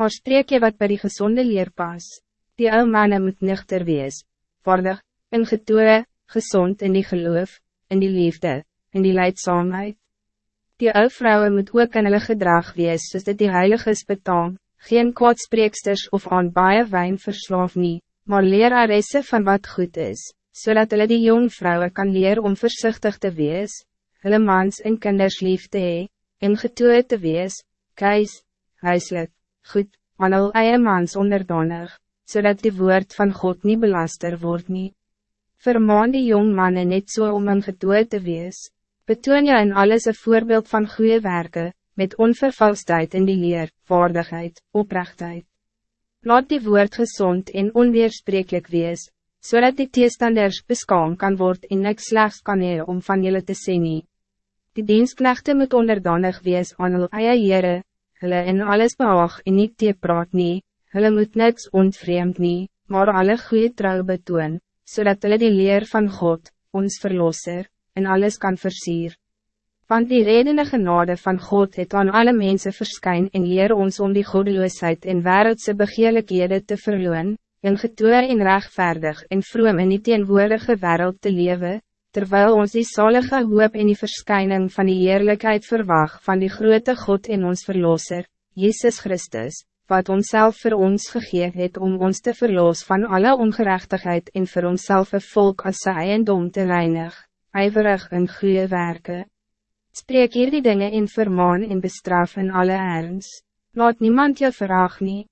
Maar spreek je wat bij die gezonde leer pas. Die ou manne moet nuchter wees, vaardig, in getoe, gezond in die geloof, in die liefde, in die leidzaamheid. Die ou vrouwen moet ook in hulle gedrag wees, soos dit die heiliges betaam, geen kwaadspreeksters of aan baie wijn verslaaf nie, maar leraresse van wat goed is, zodat hulle die jong vrouwen kan leer om voorzichtig te wees, hulle mans en kinders lief te hee, en getoe te wees, keis, huiselijk, goed, aan al eie mans onderdanig, zodat die woord van God niet belaster wordt nie. Vermaan die jong mannen net zo so om een getoe te wees, betoon je in alles een voorbeeld van goede werken, met onvervalsheid in die leer, vaardigheid, oprechtheid. Laat die woord gezond en onweersprekelijk wees, zodat die teestanders beskaam kan worden en niks slechts kan hee om van jullie te sê nie. Die dienstknechte moet onderdanig wees aan hulle eie Heere, hulle in alles behaag en niet te praat nie, hulle moet niks ontvreemd nie, maar alle goede trouw betoon, zodat hulle die leer van God, ons verlosser, in alles kan versier. Want die redene genade van God het aan alle mensen verskyn en leer ons om die godeloosheid en wereldse begeerlikhede te verloon, en getoe en rechtvaardig en vroom in die teenwoordige wereld te leven, terwijl ons die zalige hoop en die verschijning van die eerlijkheid verwacht van die grote God en ons Verlosser, Jezus Christus, wat ons zelf voor ons gegeven het om ons te verloos van alle ongerechtigheid en voor onszelf een volk als sy eiendom te reinig, ijverig in goede werken. Spreek hier die dingen in vermaan en bestraf in alle ernst. Laat niemand je vraag nie.